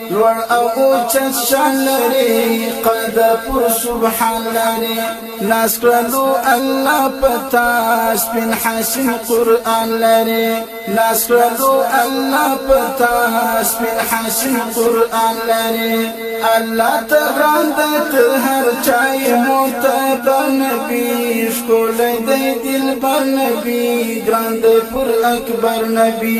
لوړ او اوچت شان لري قدر پر سبحان لري ناس کړلو الله پتا سپین حسین قران لري ناس کړلو الله پتا سپین حسین قران لري الله ته ګران د هر چای متب نبی شکول دی دل بر نبی ګران د پر اکبر نبی